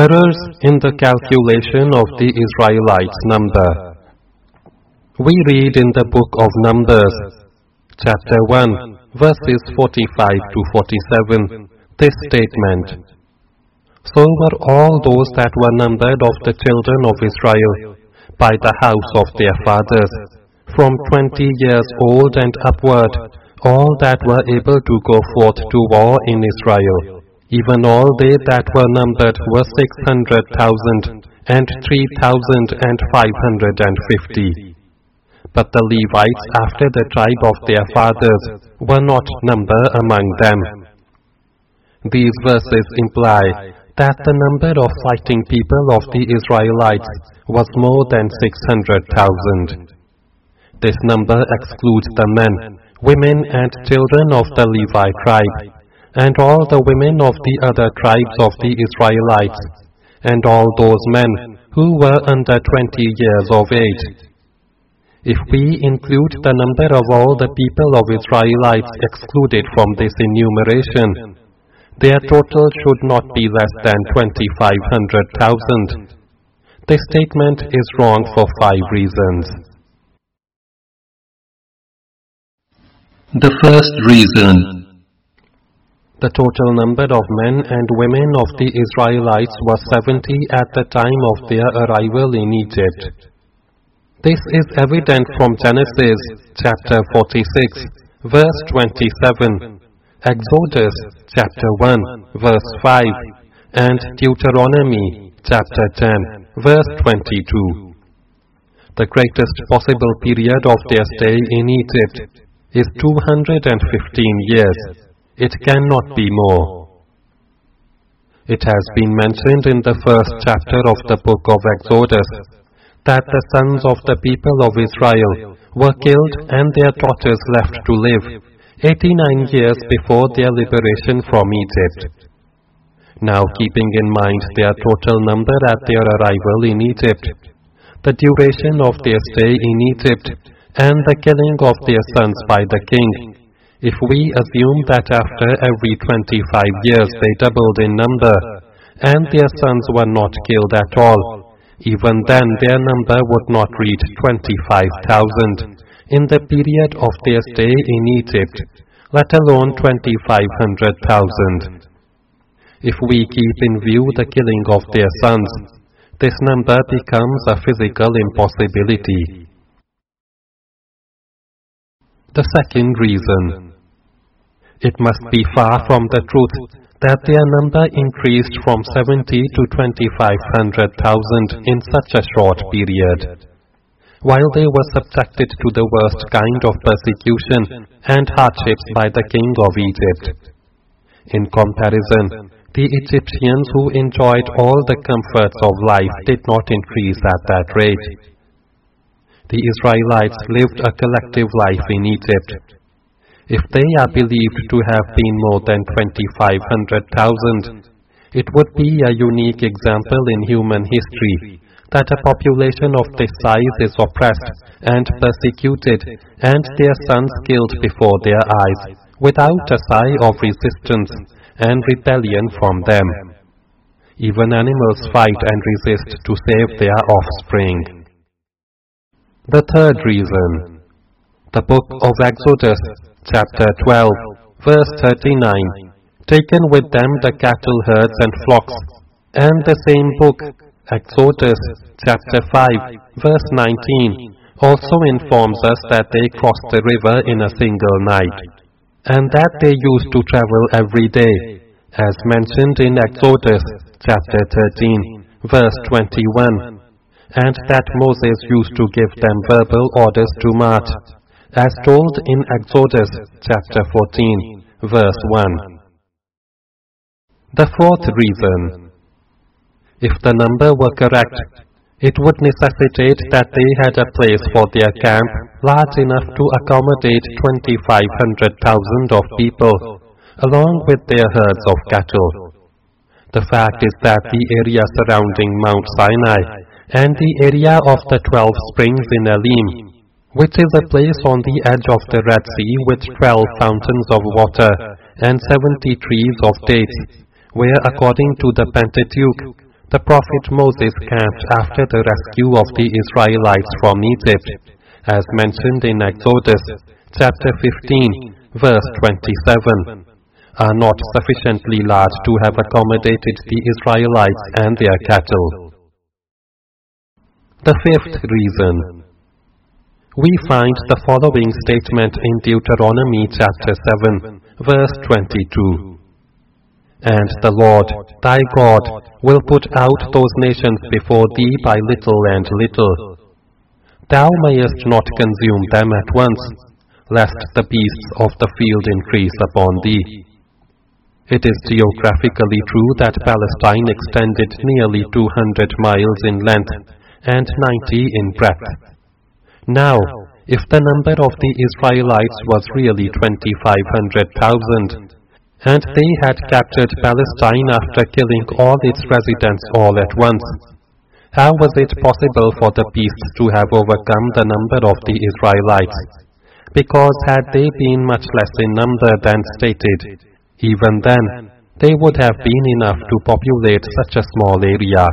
Errors in the calculation of the Israelites' number. We read in the book of Numbers, chapter 1, verses 45 to 47, this statement. So were all those that were numbered of the children of Israel by the house of their fathers, from twenty years old and upward, all that were able to go forth to war in Israel even all they that were numbered were six hundred thousand and three thousand and five hundred and fifty. But the Levites after the tribe of their fathers were not numbered among them. These verses imply that the number of fighting people of the Israelites was more than six hundred thousand. This number excludes the men, women and children of the Levi tribe and all the women of the other tribes of the Israelites, and all those men who were under twenty years of age. If we include the number of all the people of Israelites excluded from this enumeration, their total should not be less than 2500,000. This statement is wrong for five reasons. The first reason the total number of men and women of the Israelites was 70 at the time of their arrival in Egypt. This is evident from Genesis chapter 46, verse 27, Exodus chapter 1, verse 5, and Deuteronomy chapter 10, verse 22. The greatest possible period of their stay in Egypt is 215 years it cannot be more. It has been mentioned in the first chapter of the book of Exodus that the sons of the people of Israel were killed and their daughters left to live 89 years before their liberation from Egypt. Now keeping in mind their total number at their arrival in Egypt, the duration of their stay in Egypt, and the killing of their sons by the king, if we assume that after every 25 years they doubled in number, and their sons were not killed at all, even then their number would not reach 25,000 in the period of their stay in Egypt, let alone 2500,000. If we keep in view the killing of their sons, this number becomes a physical impossibility. The second reason it must be far from the truth that their number increased from 70 to 2500,000 in such a short period. While they were subjected to the worst kind of persecution and hardships by the king of Egypt. In comparison, the Egyptians who enjoyed all the comforts of life did not increase at that rate. The Israelites lived a collective life in Egypt if they are believed to have been more than 2500,000, it would be a unique example in human history that a population of this size is oppressed and persecuted and their sons killed before their eyes without a sigh of resistance and rebellion from them. Even animals fight and resist to save their offspring. The third reason. The book of Exodus chapter 12, verse 39, taken with them the cattle herds and flocks, and the same book, Exodus chapter 5, verse 19, also informs us that they crossed the river in a single night, and that they used to travel every day, as mentioned in Exodus chapter 13, verse 21, and that Moses used to give them verbal orders to march as told in Exodus chapter 14, verse 1. The fourth reason. If the number were correct, it would necessitate that they had a place for their camp large enough to accommodate 2500,000 of people, along with their herds of cattle. The fact is that the area surrounding Mount Sinai and the area of the twelve springs in Elim which is a place on the edge of the Red Sea with twelve fountains of water and seventy trees of dates, where according to the Pentateuch, the prophet Moses camped after the rescue of the Israelites from Egypt, as mentioned in Exodus chapter 15, verse 27, are not sufficiently large to have accommodated the Israelites and their cattle. The fifth reason. We find the following statement in Deuteronomy chapter 7, verse 22. And the Lord, thy God, will put out those nations before thee by little and little. Thou mayest not consume them at once, lest the beasts of the field increase upon thee. It is geographically true that Palestine extended nearly 200 miles in length and 90 in breadth. Now, if the number of the Israelites was really 2500,000, and they had captured Palestine after killing all its residents all at once. How was it possible for the beasts to have overcome the number of the Israelites? Because had they been much less in number than stated, even then they would have been enough to populate such a small area.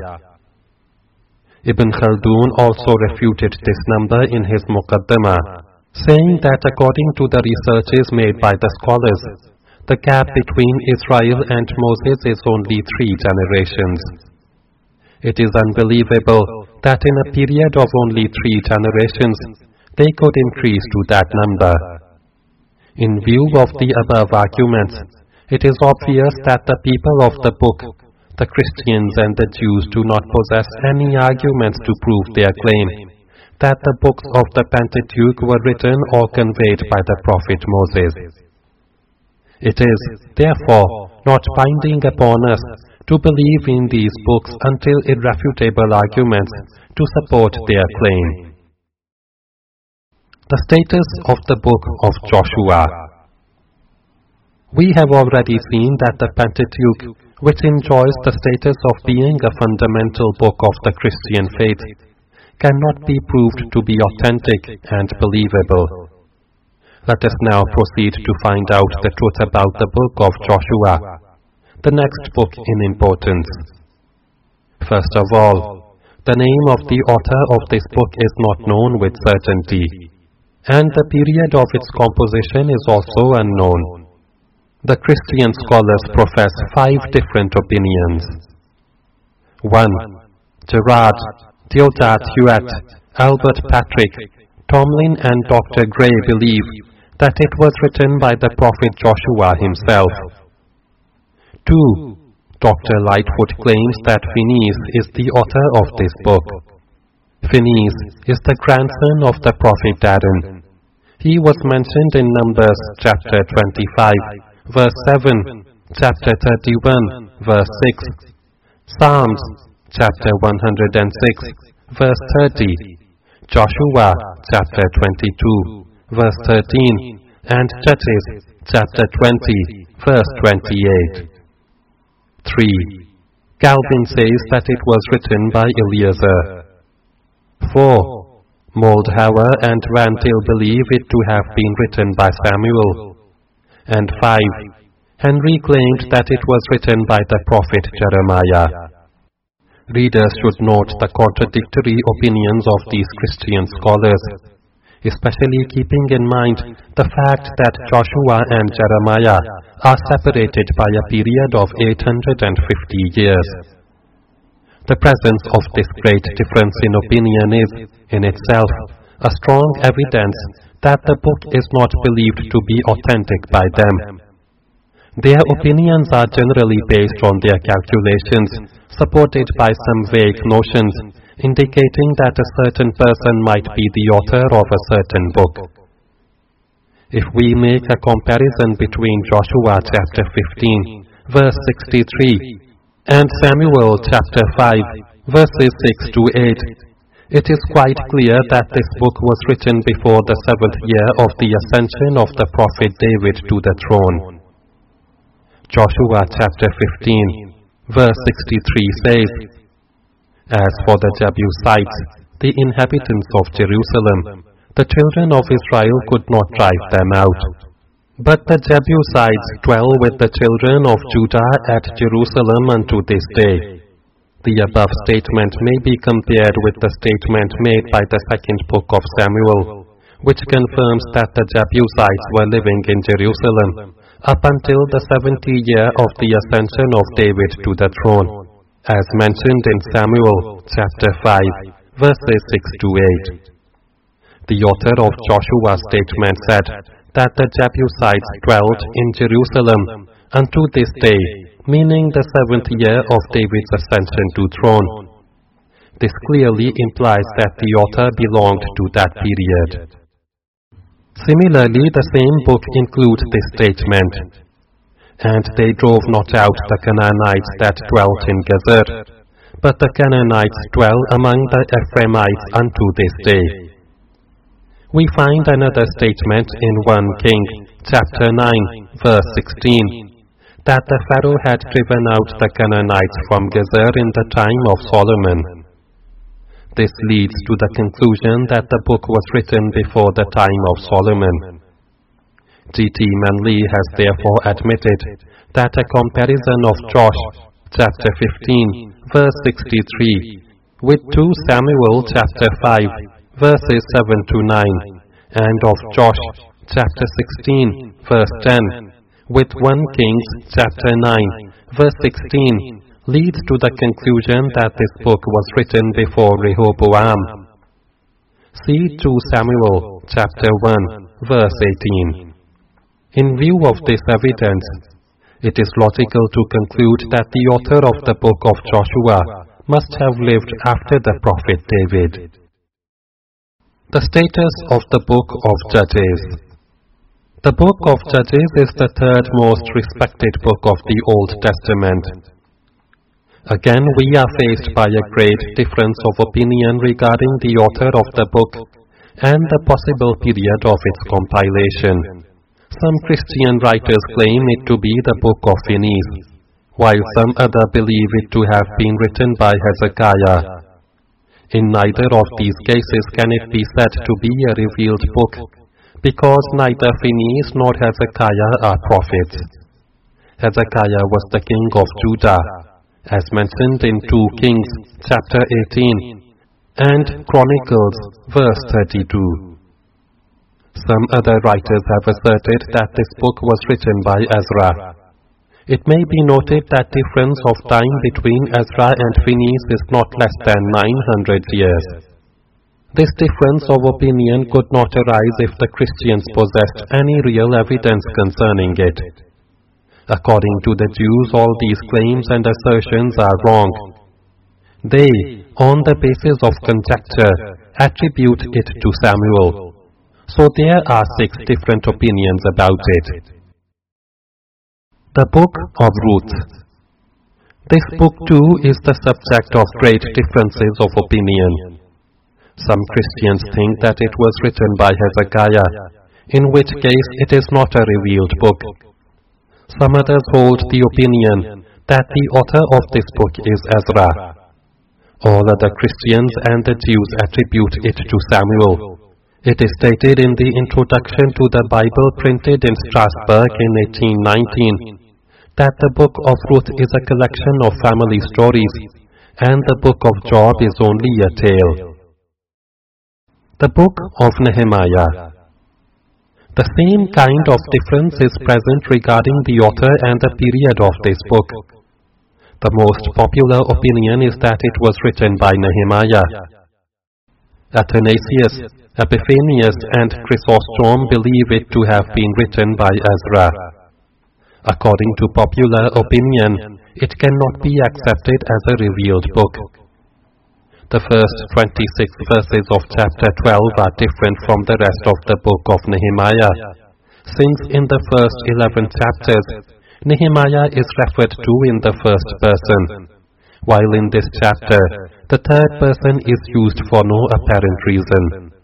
Ibn Khaldun also refuted this number in his Muqaddimah, saying that according to the researches made by the scholars, the gap between Israel and Moses is only three generations. It is unbelievable that in a period of only three generations, they could increase to that number. In view of the above arguments, it is obvious that the people of the book, the Christians and the Jews do not possess any arguments to prove their claim that the books of the Pentateuch were written or conveyed by the prophet Moses. It is, therefore, not binding upon us to believe in these books until irrefutable arguments to support their claim. The status of the book of Joshua We have already seen that the Pentateuch, which enjoys the status of being a fundamental book of the Christian faith, cannot be proved to be authentic and believable. Let us now proceed to find out the truth about the book of Joshua, the next book in importance. First of all, the name of the author of this book is not known with certainty, and the period of its composition is also unknown. The Christian scholars profess five different opinions. 1. Gerard, Deodat Huet, Albert Patrick, Tomlin and Dr. Gray believe that it was written by the prophet Joshua himself. 2. Dr. Lightfoot claims that Phineas is the author of this book. Phineas is the grandson of the prophet Aaron. He was mentioned in Numbers chapter 25, verse 7, chapter 31, verse 6, Psalms chapter 106, verse 30, Joshua chapter 22, verse 13, and Judges chapter 20, verse 28. 3. Calvin says that it was written by Eliezer. 4. Moldhauer and Van Til believe it to have been written by Samuel. And 5. Henry claimed that it was written by the prophet Jeremiah. Readers should note the contradictory opinions of these Christian scholars especially keeping in mind the fact that Joshua and Jeremiah are separated by a period of 850 years. The presence of this great difference in opinion is, in itself, a strong evidence that the book is not believed to be authentic by them. Their opinions are generally based on their calculations, supported by some vague notions indicating that a certain person might be the author of a certain book. If we make a comparison between Joshua chapter 15, verse 63, and Samuel chapter 5, verses 6 to 8, it is quite clear that this book was written before the seventh year of the ascension of the prophet David to the throne. Joshua chapter 15, verse 63 says, as for the Jebusites, the inhabitants of Jerusalem, the children of Israel could not drive them out. But the Jebusites dwell with the children of Judah at Jerusalem unto this day. The above statement may be compared with the statement made by the second book of Samuel, which confirms that the Jebusites were living in Jerusalem up until the 70th year of the ascension of David to the throne, as mentioned in Samuel chapter 5, verses 6 to 8. The author of Joshua's statement said that the Jebusites dwelt in Jerusalem unto this day, meaning the seventh year of David's ascension to throne. This clearly implies that the author belonged to that period. Similarly, the same book includes this statement, And they drove not out the Canaanites that dwelt in Gezer, but the Canaanites dwell among the Ephraimites unto this day. We find another statement in 1 King chapter 9 verse 16 that the Pharaoh had driven out the Canaanites from Gezer in the time of Solomon. This leads to the conclusion that the book was written before the time of Solomon. G.T. Manley has therefore admitted that a comparison of Josh chapter 15 verse 63 with 2 Samuel chapter 5 verses 7 to 9 and of Josh chapter 16 verse 10 with 1 Kings chapter 9 verse 16 leads to the conclusion that this book was written before Rehoboam. See 2 Samuel chapter 1 verse 18. In view of this evidence, it is logical to conclude that the author of the book of Joshua must have lived after the prophet David. The status of the book of Judges The book of Judges is the third most respected book of the Old Testament. Again, we are faced by a great difference of opinion regarding the author of the book and the possible period of its compilation. Some Christian writers claim it to be the book of Phineas, while some other believe it to have been written by Hezekiah. In neither of these cases can it be said to be a revealed book, because neither Phineas nor Hezekiah are prophets. Hezekiah was the king of Judah, as mentioned in 2 Kings chapter 18 and Chronicles verse 32. Some other writers have asserted that this book was written by Ezra. It may be noted that the difference of time between Ezra and Phineas is not less than 900 years. This difference of opinion could not arise if the Christians possessed any real evidence concerning it. According to the Jews, all these claims and assertions are wrong. They, on the basis of conjecture, attribute it to Samuel. So there are six different opinions about it. The Book of Ruth This book too is the subject of great differences of opinion. Some Christians think that it was written by Hezekiah, in which case it is not a revealed book some others hold the opinion that the author of this book is Ezra. All other Christians and the Jews attribute it to Samuel. It is stated in the introduction to the Bible printed in Strasbourg in 1819 that the book of Ruth is a collection of family stories and the book of Job is only a tale. The book of Nehemiah the same kind of difference is present regarding the author and the period of this book. The most popular opinion is that it was written by Nehemiah. Athanasius, Epiphanius and Chrysostom believe it to have been written by Ezra. According to popular opinion, it cannot be accepted as a revealed book. The first 26 verses of chapter 12 are different from the rest of the book of Nehemiah, since in the first 11 chapters, Nehemiah is referred to in the first person, while in this chapter, the third person is used for no apparent reason.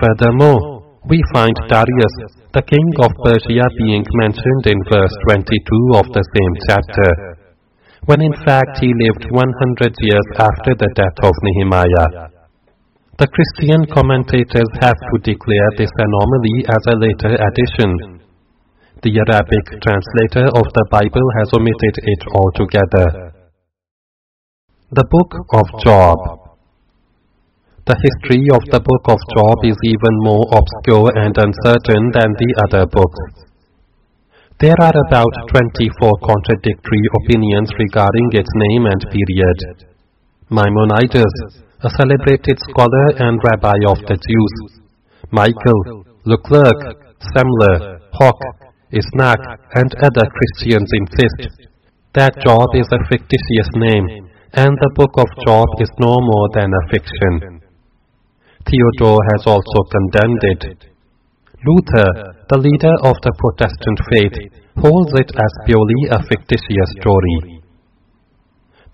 Furthermore, we find Darius, the king of Persia, being mentioned in verse 22 of the same chapter when in fact he lived 100 years after the death of Nehemiah. The Christian commentators have to declare this anomaly as a later addition. The Arabic translator of the Bible has omitted it altogether. The Book of Job The history of the Book of Job is even more obscure and uncertain than the other books. There are about 24 contradictory opinions regarding its name and period. Maimonides, a celebrated scholar and rabbi of the Jews, Michael, Leclerc, Semler, Hock, Isnak, and other Christians insist that Job is a fictitious name and the book of Job is no more than a fiction. Theodore has also condemned it. Luther, the leader of the Protestant faith, holds it as purely a fictitious story.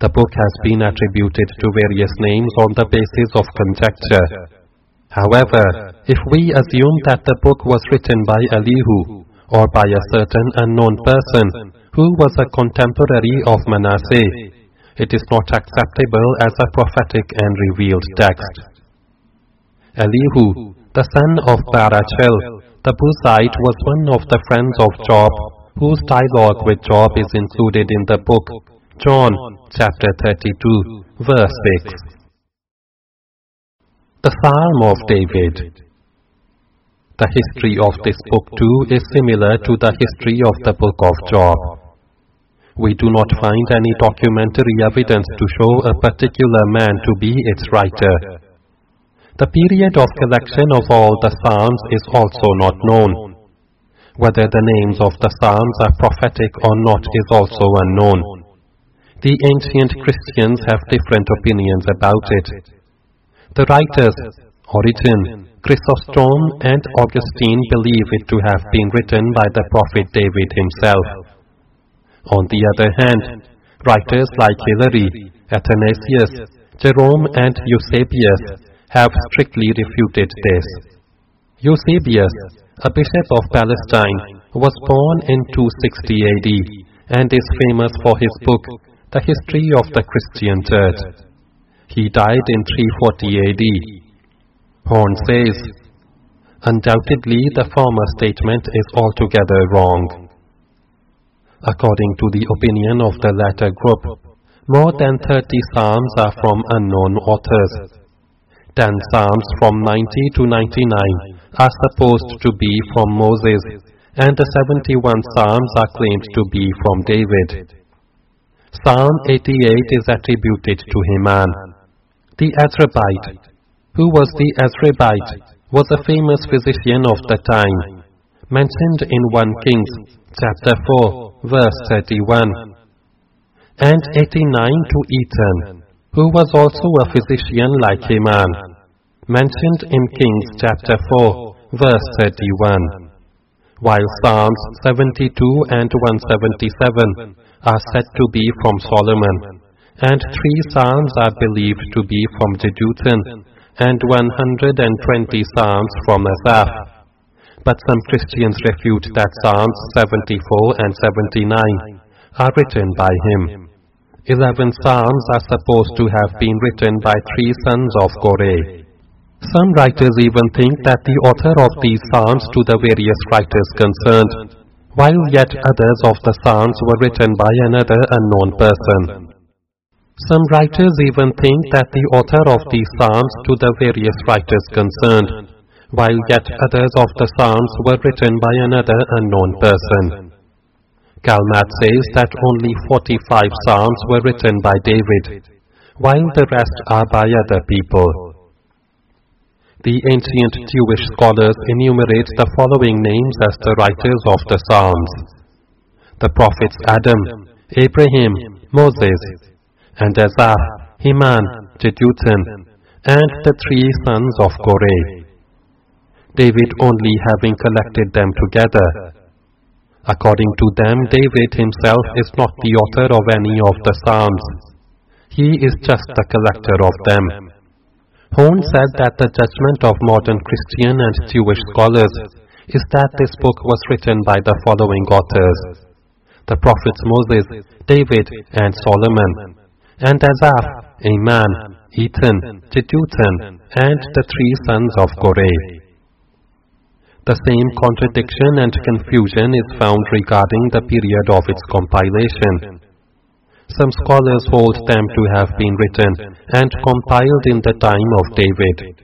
The book has been attributed to various names on the basis of conjecture. However, if we assume that the book was written by Elihu, or by a certain unknown person who was a contemporary of Manasseh, it is not acceptable as a prophetic and revealed text. Elihu, the son of Barachel, the Buzite was one of the friends of Job, whose dialogue with Job is included in the book, John chapter 32, verse 6. The Psalm of David The history of this book too is similar to the history of the book of Job. We do not find any documentary evidence to show a particular man to be its writer. The period of collection of all the Psalms is also not known. Whether the names of the Psalms are prophetic or not is also unknown. The ancient Christians have different opinions about it. The writers, Origen, Chrysostom, and Augustine believe it to have been written by the prophet David himself. On the other hand, writers like Hilary, Athanasius, Jerome and Eusebius have strictly refuted this. Eusebius, a bishop of Palestine, was born in 260 AD and is famous for his book, The History of the Christian Church. He died in 340 AD. Horne says, Undoubtedly the former statement is altogether wrong. According to the opinion of the latter group, more than 30 psalms are from unknown authors. 10 psalms from 90 to 99 are supposed to be from Moses, and the 71 psalms are claimed to be from David. Psalm 88 is attributed to Heman. The Ezrahite, who was the Ezrahite, was a famous physician of the time, mentioned in 1 Kings chapter 4 verse 31. And 89 to Ethan, who was also a physician like Heman, mentioned in Kings chapter 4, verse 31. While Psalms 72 and 177 are said to be from Solomon, and three Psalms are believed to be from Jeduthun, and 120 Psalms from Asaph but some Christians refute that Psalms 74 and 79 are written by him. Eleven Psalms are supposed to have been written by three sons of Korah. Some writers even think that the author of these Psalms to the various writers concerned, while yet others of the Psalms were written by another unknown person. Some writers even think that the author of these Psalms to the various writers concerned while yet others of the Psalms were written by another unknown person. Calmet says that only 45 Psalms were written by David, while the rest are by other people. The ancient Jewish scholars enumerate the following names as the writers of the Psalms. The prophets Adam, Abraham, Moses, and Asaph, Heman, Jeduthun, and the three sons of Korah. David only having collected them together. According to them, David himself is not the author of any of the Psalms. He is just the collector of them. Horne said that the judgment of modern Christian and Jewish scholars is that this book was written by the following authors the prophets Moses, David, and Solomon, and Asaph, Heman, Ethan, Jeduthun, and the three sons of Korah. The same contradiction and confusion is found regarding the period of its compilation. some scholars hold them to have been written and compiled in the time of David.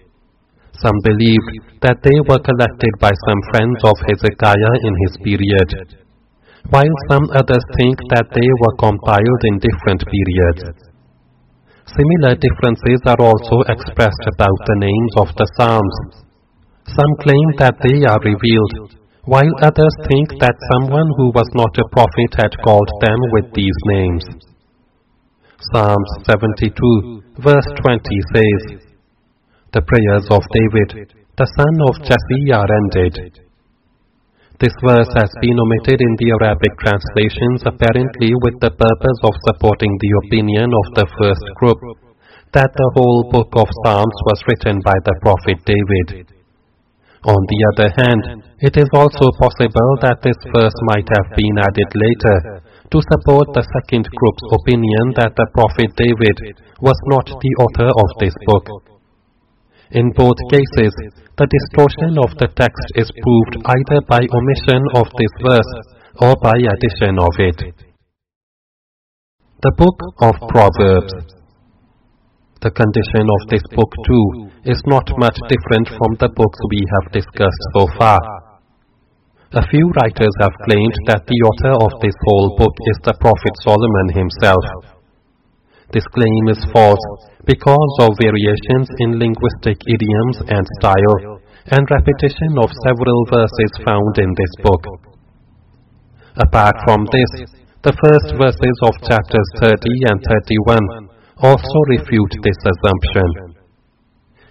Some believed that they were collected by some friends of Hezekiah in his period, while some others think that they were compiled in different periods. Similar differences are also expressed about the names of the Psalms. Some claim that they are revealed, while others think that someone who was not a prophet had called them with these names. Psalms 72, verse 20 says, The prayers of David, the son of Jesse, are ended. This verse has been omitted in the Arabic translations apparently with the purpose of supporting the opinion of the first group, that the whole book of Psalms was written by the prophet David. On the other hand, it is also possible that this verse might have been added later to support the second group's opinion that the prophet David was not the author of this book. In both cases, the distortion of the text is proved either by omission of this verse or by addition of it. The Book of Proverbs The condition of this book too is not much different from the books we have discussed so far. A few writers have claimed that the author of this whole book is the Prophet Solomon himself. This claim is false because of variations in linguistic idioms and style and repetition of several verses found in this book. Apart from this, the first verses of chapters 30 and 31 also refute this assumption.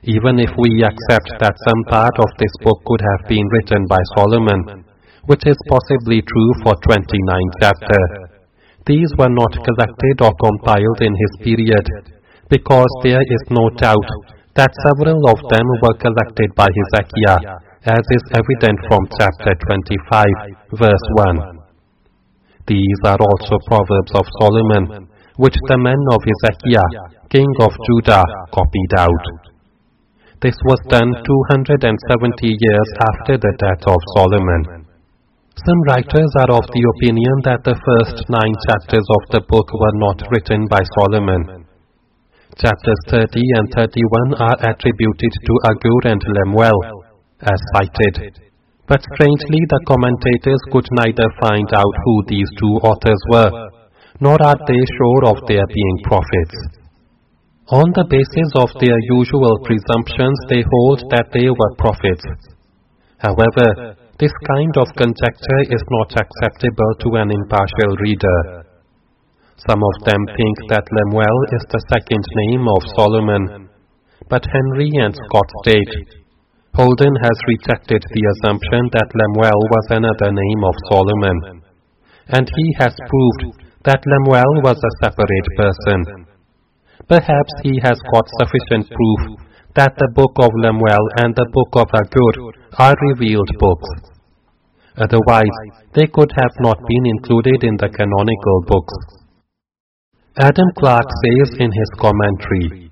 Even if we accept that some part of this book could have been written by Solomon, which is possibly true for 29 chapter. These were not collected or compiled in his period, because there is no doubt that several of them were collected by Hezekiah, as is evident from chapter 25, verse 1. These are also proverbs of Solomon, which the men of Hezekiah, king of Judah, copied out. This was done 270 years after the death of Solomon. Some writers are of the opinion that the first nine chapters of the book were not written by Solomon. Chapters 30 and 31 are attributed to Agur and Lemuel, as cited. But strangely, the commentators could neither find out who these two authors were, nor are they sure of their being prophets. On the basis of their usual presumptions, they hold that they were prophets. However, this kind of conjecture is not acceptable to an impartial reader. Some of them think that Lemuel is the second name of Solomon, but Henry and Scott state, Holden has rejected the assumption that Lemuel was another name of Solomon, and he has proved that Lemuel was a separate person. Perhaps he has got sufficient proof that the book of Lemuel and the book of Agur are revealed books. Otherwise, they could have not been included in the canonical books. Adam Clarke says in his commentary,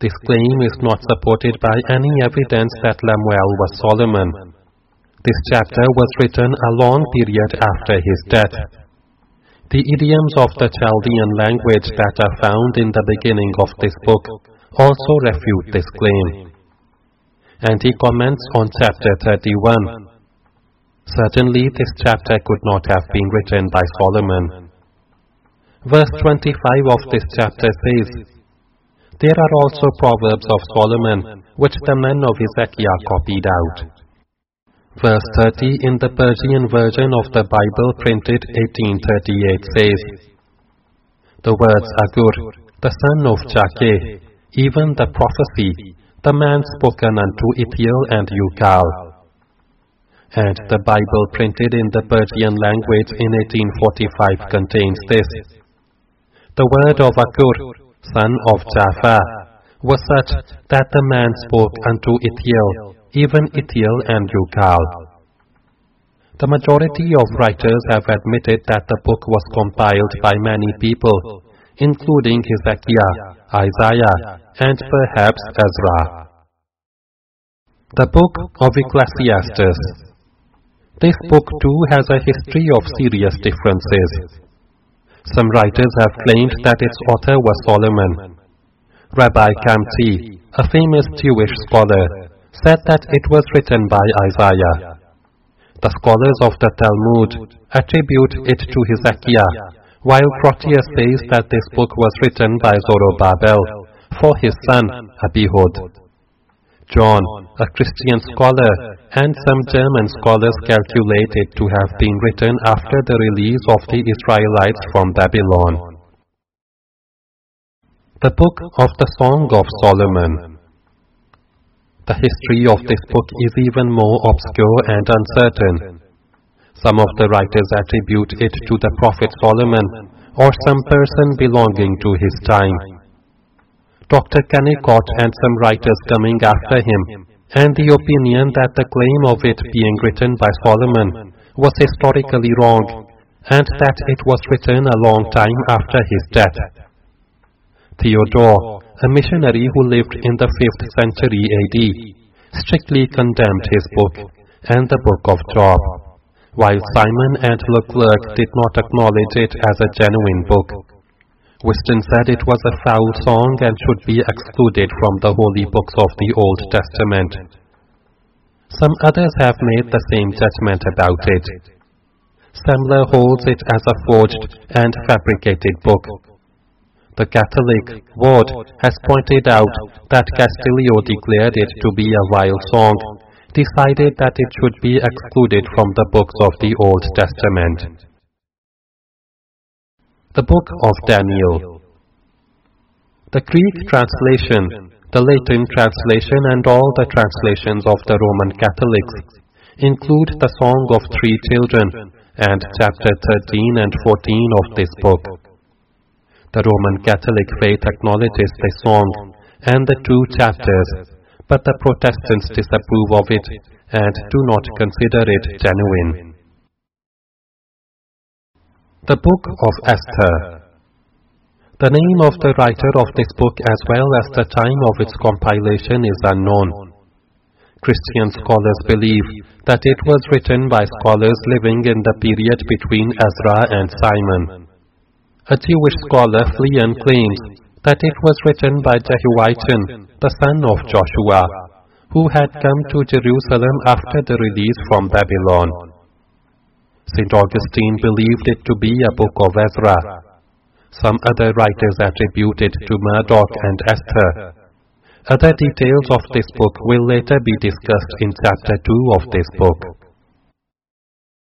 This claim is not supported by any evidence that Lemuel was Solomon. This chapter was written a long period after his death. The idioms of the Chaldean language that are found in the beginning of this book also refute this claim. And he comments on chapter 31. Certainly this chapter could not have been written by Solomon. Verse 25 of this chapter says, There are also proverbs of Solomon, which the men of Hezekiah copied out. Verse 30 in the Persian version of the Bible printed 1838 says, The words Agur, the son of Jakeh, even the prophecy, the man spoken unto Ithiel and Ucal and the Bible printed in the Persian language in 1845 contains this. The word of Agur, son of Jafar, was such that the man spoke unto Ithiel, even Ithiel and Ucal. The majority of writers have admitted that the book was compiled by many people, including Hezekiah, Isaiah, and perhaps Ezra. The Book of Ecclesiastes this book too has a history of serious differences. Some writers have claimed that its author was Solomon. Rabbi Kamti, a famous Jewish scholar, said that it was written by Isaiah. The scholars of the Talmud attribute it to Hezekiah, while Plotinus says that this book was written by Zorobabel for his son Abihud. John, a Christian scholar, and some German scholars calculate it to have been written after the release of the Israelites from Babylon. The Book of the Song of Solomon The history of this book is even more obscure and uncertain. Some of the writers attribute it to the Prophet Solomon or some person belonging to his time. Dr. Kennicott and some writers coming after him, and the opinion that the claim of it being written by Solomon was historically wrong, and that it was written a long time after his death. Theodore, a missionary who lived in the 5th century AD, strictly condemned his book and the book of Job, while Simon and Leclerc did not acknowledge it as a genuine book. Whiston said it was a foul song and should be excluded from the holy books of the Old Testament. Some others have made the same judgment about it. Semler holds it as a forged and fabricated book. The Catholic Ward has pointed out that Castellio declared it to be a vile song, decided that it should be excluded from the books of the Old Testament. The Book of Daniel The Greek translation, the Latin translation and all the translations of the Roman Catholics include the Song of Three Children and chapter 13 and 14 of this book. The Roman Catholic faith acknowledges this song and the two chapters, but the Protestants disapprove of it and do not consider it genuine. The Book of Esther The name of the writer of this book as well as the time of its compilation is unknown. Christian scholars believe that it was written by scholars living in the period between Ezra and Simon. A Jewish scholar Phleon claims that it was written by Jehoiachin, the son of Joshua, who had come to Jerusalem after the release from Babylon. St. Augustine believed it to be a book of Ezra. Some other writers attribute it to Murdoch and Esther. Other details of this book will later be discussed in chapter 2 of this book.